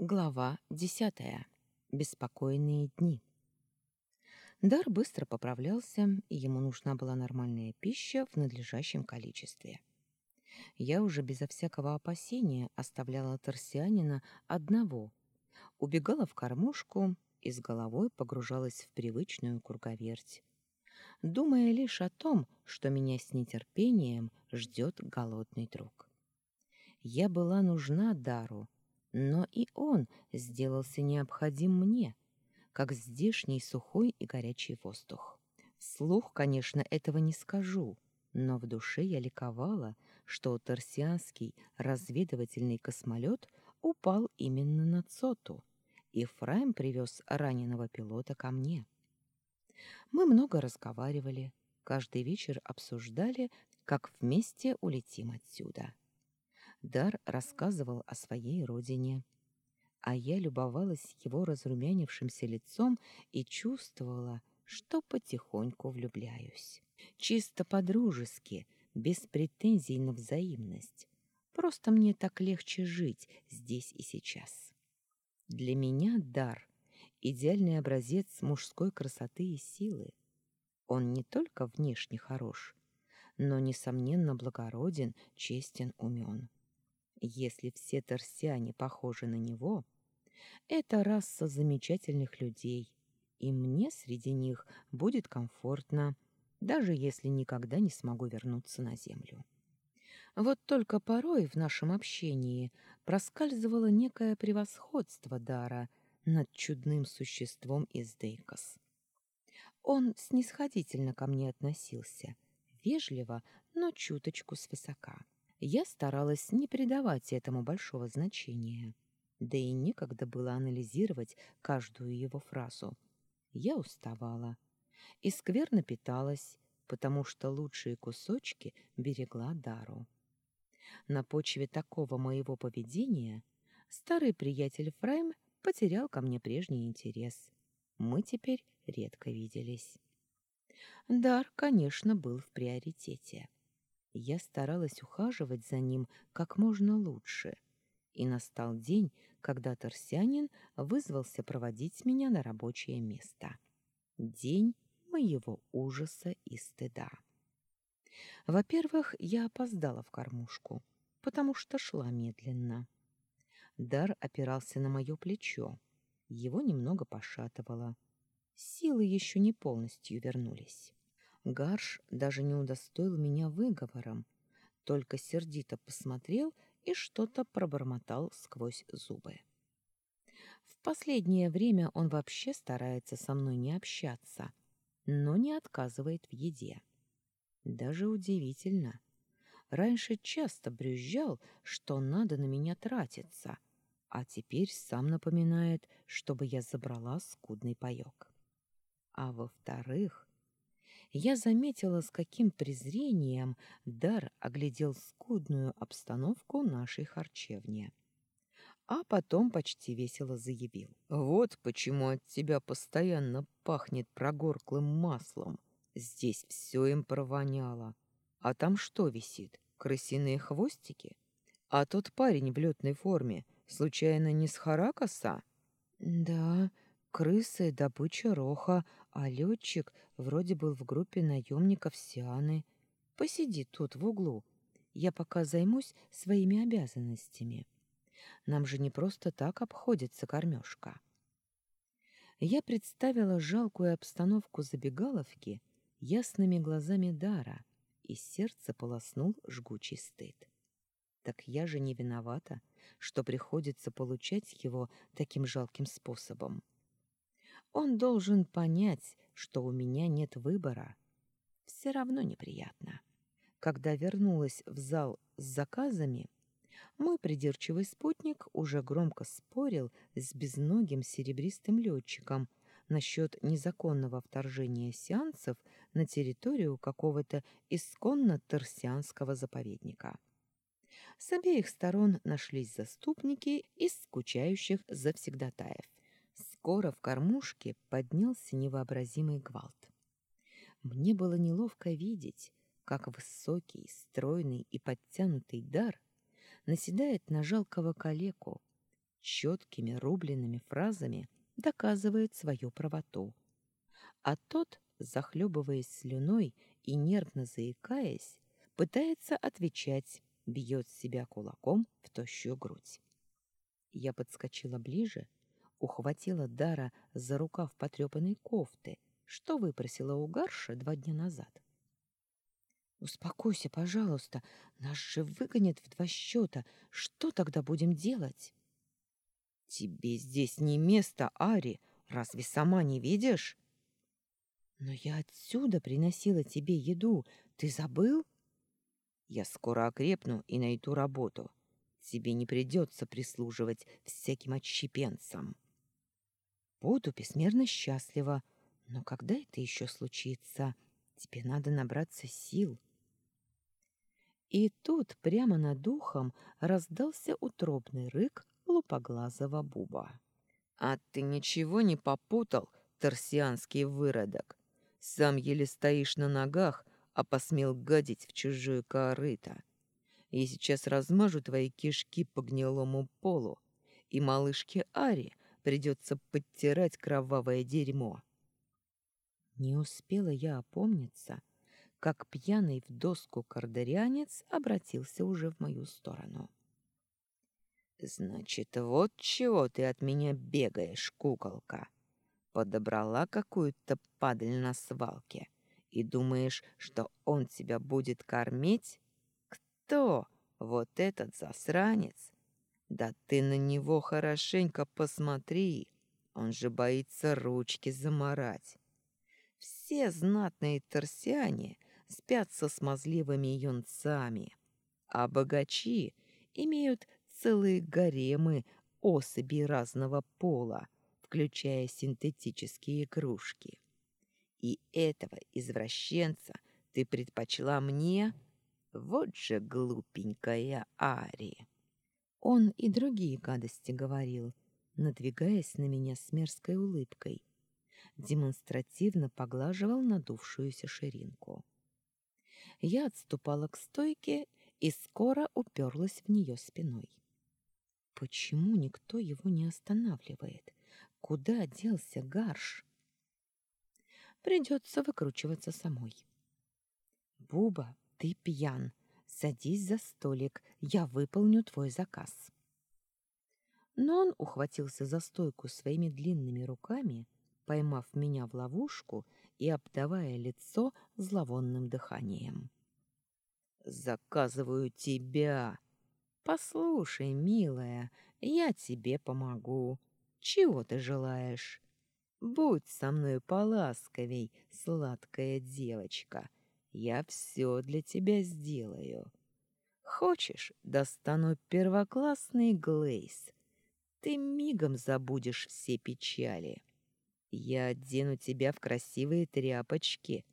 Глава десятая. Беспокойные дни. Дар быстро поправлялся, и ему нужна была нормальная пища в надлежащем количестве. Я уже безо всякого опасения оставляла торсианина одного, убегала в кормушку и с головой погружалась в привычную круговерть, думая лишь о том, что меня с нетерпением ждет голодный друг. Я была нужна Дару, но и он сделался необходим мне, как здешний сухой и горячий воздух. Слух, конечно, этого не скажу, но в душе я ликовала, что торсианский разведывательный космолет упал именно на Цоту, и Фрайм привез раненого пилота ко мне. Мы много разговаривали, каждый вечер обсуждали, как вместе улетим отсюда. Дар рассказывал о своей родине, а я любовалась его разрумянившимся лицом и чувствовала, что потихоньку влюбляюсь. Чисто по-дружески, без претензий на взаимность. Просто мне так легче жить здесь и сейчас. Для меня дар — идеальный образец мужской красоты и силы. Он не только внешне хорош, но, несомненно, благороден, честен, умен. Если все торсиане похожи на него, это раса замечательных людей, и мне среди них будет комфортно, даже если никогда не смогу вернуться на землю. Вот только порой в нашем общении проскальзывало некое превосходство дара над чудным существом из Дейкос. Он снисходительно ко мне относился, вежливо, но чуточку свысока. Я старалась не придавать этому большого значения, да и некогда было анализировать каждую его фразу. Я уставала и скверно питалась, потому что лучшие кусочки берегла Дару. На почве такого моего поведения старый приятель Фрайм потерял ко мне прежний интерес. Мы теперь редко виделись. Дар, конечно, был в приоритете. Я старалась ухаживать за ним как можно лучше, и настал день, когда торсянин вызвался проводить меня на рабочее место. День моего ужаса и стыда. Во-первых, я опоздала в кормушку, потому что шла медленно. Дар опирался на мое плечо, его немного пошатывало. Силы еще не полностью вернулись. Гарш даже не удостоил меня выговором, только сердито посмотрел и что-то пробормотал сквозь зубы. В последнее время он вообще старается со мной не общаться, но не отказывает в еде. Даже удивительно. Раньше часто брюзжал, что надо на меня тратиться, а теперь сам напоминает, чтобы я забрала скудный паёк. А во-вторых, я заметила, с каким презрением Дар оглядел скудную обстановку нашей харчевни. А потом почти весело заявил. «Вот почему от тебя постоянно пахнет прогорклым маслом. Здесь все им провоняло. А там что висит? Крысиные хвостики? А тот парень в летной форме случайно не с Харакаса?» «Да, крысы, добыча роха, а летчик вроде был в группе наемников Сианы. Посиди тут в углу. Я пока займусь своими обязанностями. Нам же не просто так обходится кормежка. Я представила жалкую обстановку забегаловки ясными глазами Дара, и сердце полоснул жгучий стыд. Так я же не виновата, что приходится получать его таким жалким способом. Он должен понять, что у меня нет выбора. Все равно неприятно. Когда вернулась в зал с заказами, мой придирчивый спутник уже громко спорил с безногим серебристым летчиком насчет незаконного вторжения сеансов на территорию какого-то исконно торсианского заповедника. С обеих сторон нашлись заступники из скучающих завсегдатаев. Скоро в кормушке поднялся невообразимый гвалт. Мне было неловко видеть, как высокий, стройный и подтянутый дар наседает на жалкого калеку, четкими рубленными фразами доказывает свою правоту. А тот, захлебываясь слюной и нервно заикаясь, пытается отвечать, бьет себя кулаком в тощую грудь. Я подскочила ближе, ухватила Дара за рукав потрепанной кофты, что выпросила у Гарша два дня назад. «Успокойся, пожалуйста, нас же выгонят в два счета. Что тогда будем делать?» «Тебе здесь не место, Ари. Разве сама не видишь?» «Но я отсюда приносила тебе еду. Ты забыл?» «Я скоро окрепну и найду работу. Тебе не придется прислуживать всяким отщепенцам». «Буду бессмерно счастлива. Но когда это еще случится? Тебе надо набраться сил». И тут прямо над духом раздался утробный рык лупоглазого буба. «А ты ничего не попутал, торсианский выродок? Сам еле стоишь на ногах, а посмел гадить в чужое корыто. Я сейчас размажу твои кишки по гнилому полу, и малышке Ари придется подтирать кровавое дерьмо». Не успела я опомниться, как пьяный в доску кардарианец обратился уже в мою сторону. Значит, вот чего ты от меня бегаешь, куколка. Подобрала какую-то падаль на свалке и думаешь, что он тебя будет кормить? Кто? Вот этот засранец? Да ты на него хорошенько посмотри. Он же боится ручки заморать. Все знатные торсиане спят со смазливыми юнцами, а богачи имеют целые гаремы особей разного пола, включая синтетические игрушки. И этого извращенца ты предпочла мне? Вот же глупенькая Ари. Он и другие гадости говорил, надвигаясь на меня с мерзкой улыбкой. Демонстративно поглаживал надувшуюся ширинку. Я отступала к стойке и скоро уперлась в нее спиной. Почему никто его не останавливает? Куда делся Гарш? Придется выкручиваться самой. Буба, ты пьян. Садись за столик, я выполню твой заказ. Но он ухватился за стойку своими длинными руками, поймав меня в ловушку и обдавая лицо зловонным дыханием. «Заказываю тебя!» Послушай, милая, я тебе помогу. Чего ты желаешь? Будь со мной поласковей, сладкая девочка. Я все для тебя сделаю. Хочешь, достану первоклассный глейс. Ты мигом забудешь все печали. Я одену тебя в красивые тряпочки.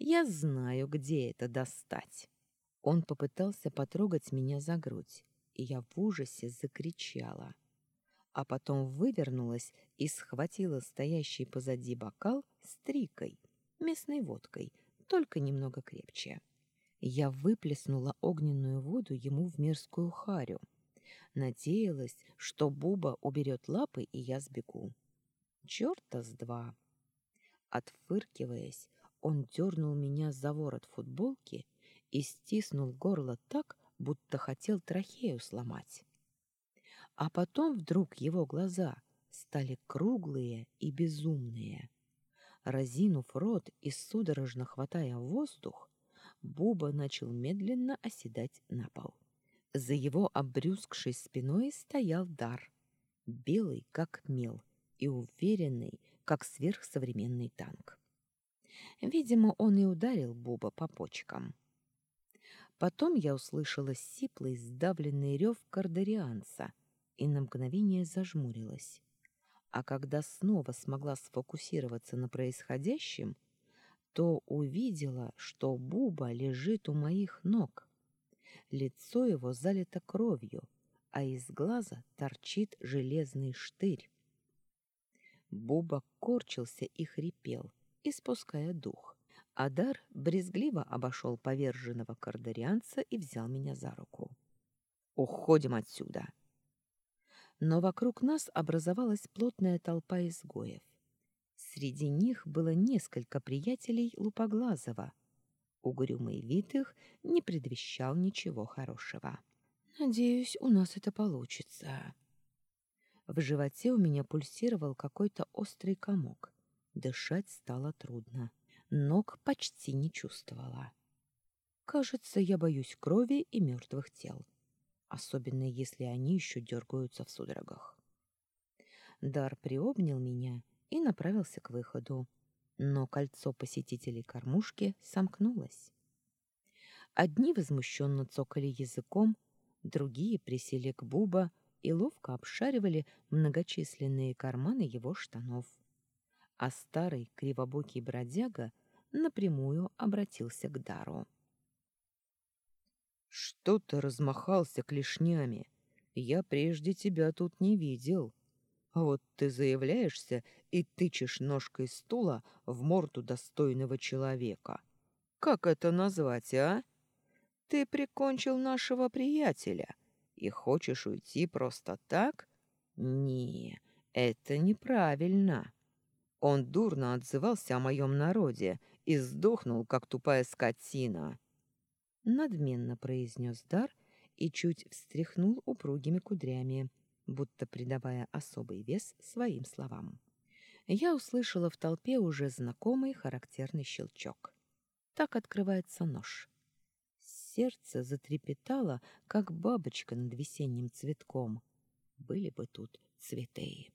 Я знаю, где это достать. Он попытался потрогать меня за грудь и я в ужасе закричала. А потом вывернулась и схватила стоящий позади бокал с трикой, местной водкой, только немного крепче. Я выплеснула огненную воду ему в мерзкую харю. Надеялась, что Буба уберет лапы, и я сбегу. Чёрта с два! Отфыркиваясь, он дернул меня за ворот футболки и стиснул горло так, будто хотел трахею сломать. А потом вдруг его глаза стали круглые и безумные. Разинув рот и судорожно хватая воздух, Буба начал медленно оседать на пол. За его обрюзгшей спиной стоял дар, белый, как мел, и уверенный, как сверхсовременный танк. Видимо, он и ударил Буба по почкам. Потом я услышала сиплый, сдавленный рев кардарианца и на мгновение зажмурилась. А когда снова смогла сфокусироваться на происходящем, то увидела, что Буба лежит у моих ног. Лицо его залито кровью, а из глаза торчит железный штырь. Буба корчился и хрипел, испуская дух. Адар брезгливо обошел поверженного кардарианца и взял меня за руку. «Уходим отсюда!» Но вокруг нас образовалась плотная толпа изгоев. Среди них было несколько приятелей Лупоглазова. Угрюмый вид их не предвещал ничего хорошего. «Надеюсь, у нас это получится». В животе у меня пульсировал какой-то острый комок. Дышать стало трудно. Ног почти не чувствовала. Кажется, я боюсь крови и мертвых тел особенно если они еще дергаются в судорогах. Дар приобнял меня и направился к выходу, но кольцо посетителей кормушки сомкнулось. Одни возмущенно цокали языком, другие присели к Буба и ловко обшаривали многочисленные карманы его штанов. А старый кривобокий бродяга напрямую обратился к Дару. Что ты размахался клешнями? Я прежде тебя тут не видел. А вот ты заявляешься и тычешь ножкой стула в морду достойного человека. Как это назвать, а? Ты прикончил нашего приятеля и хочешь уйти просто так? Не, это неправильно. Он дурно отзывался о моем народе и сдохнул, как тупая скотина надменно произнес Дар и чуть встряхнул упругими кудрями, будто придавая особый вес своим словам. Я услышала в толпе уже знакомый характерный щелчок. Так открывается нож. Сердце затрепетало, как бабочка над весенним цветком. Были бы тут цветы.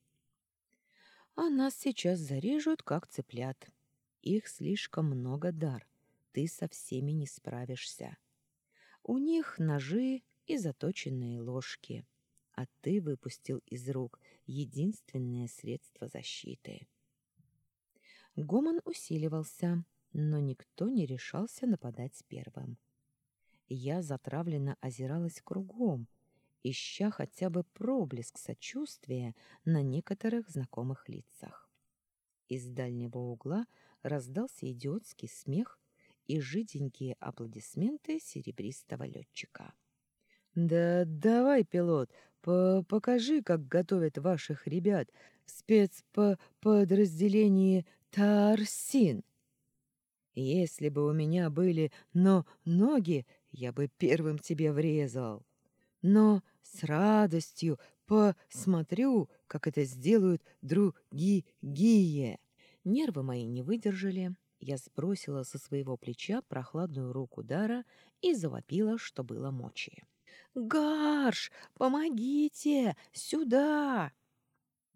А нас сейчас зарежут, как цыплят. Их слишком много, Дар ты со всеми не справишься. У них ножи и заточенные ложки, а ты выпустил из рук единственное средство защиты. Гомон усиливался, но никто не решался нападать первым. Я затравленно озиралась кругом, ища хотя бы проблеск сочувствия на некоторых знакомых лицах. Из дальнего угла раздался идиотский смех и жиденькие аплодисменты серебристого летчика. «Да давай, пилот, по покажи, как готовят ваших ребят в спецподразделении Тарсин. Если бы у меня были но ноги, я бы первым тебе врезал. Но с радостью посмотрю, как это сделают другие». Нервы мои не выдержали, я сбросила со своего плеча прохладную руку Дара и завопила, что было мочи. «Гарш, помогите! Сюда!»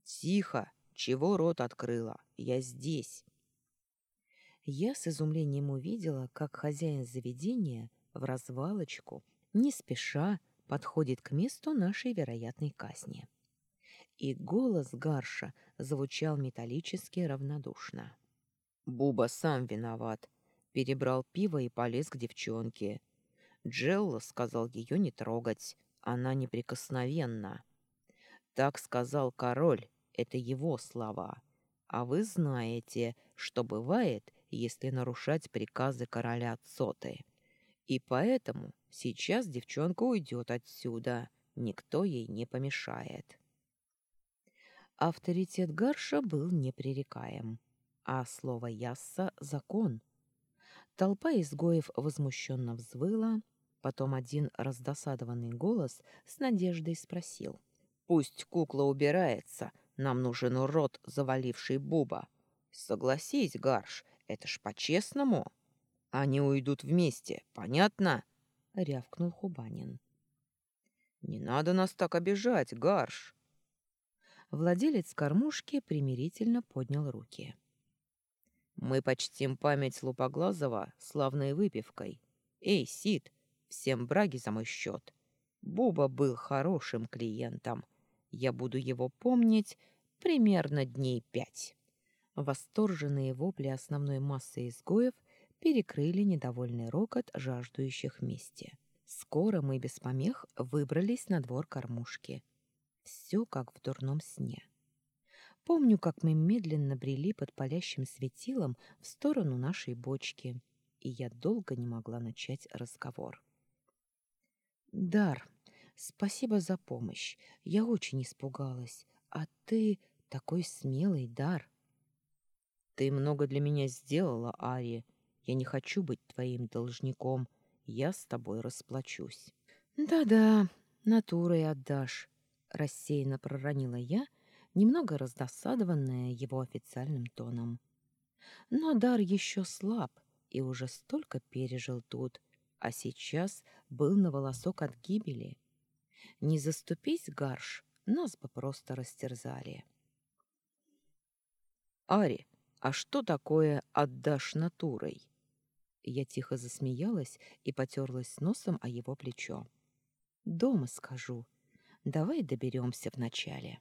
«Тихо! Чего рот открыла? Я здесь!» Я с изумлением увидела, как хозяин заведения в развалочку, не спеша, подходит к месту нашей вероятной казни. И голос Гарша звучал металлически равнодушно. Буба сам виноват. Перебрал пиво и полез к девчонке. Джелла сказал ее не трогать. Она неприкосновенна. Так сказал король. Это его слова. А вы знаете, что бывает, если нарушать приказы короля Цоты. И поэтому сейчас девчонка уйдет отсюда. Никто ей не помешает. Авторитет Гарша был непререкаем а слово «ясса» — закон. Толпа изгоев возмущенно взвыла, потом один раздосадованный голос с надеждой спросил. «Пусть кукла убирается, нам нужен урод, заваливший Буба. Согласись, Гарш, это ж по-честному. Они уйдут вместе, понятно?» — рявкнул Хубанин. «Не надо нас так обижать, Гарш!» Владелец кормушки примирительно поднял руки. Мы почтим память Лупоглазова славной выпивкой. Эй, Сид, всем браги за мой счет. Буба был хорошим клиентом. Я буду его помнить примерно дней пять. Восторженные вопли основной массы изгоев перекрыли недовольный рокот жаждущих мести. Скоро мы без помех выбрались на двор кормушки. Все как в дурном сне. Помню, как мы медленно брели под палящим светилом в сторону нашей бочки, и я долго не могла начать разговор. «Дар, Спасибо за помощь. Я очень испугалась. А ты такой смелый дар. Ты много для меня сделала, Ари. Я не хочу быть твоим должником. Я с тобой расплачусь. Да-да, натурой отдашь, рассеянно проронила я, немного раздосадованная его официальным тоном. Но дар еще слаб и уже столько пережил тут, а сейчас был на волосок от гибели. Не заступись, Гарш, нас бы просто растерзали. Ари, а что такое «отдашь натурой»? Я тихо засмеялась и потерлась носом о его плечо. «Дома скажу. Давай доберемся вначале».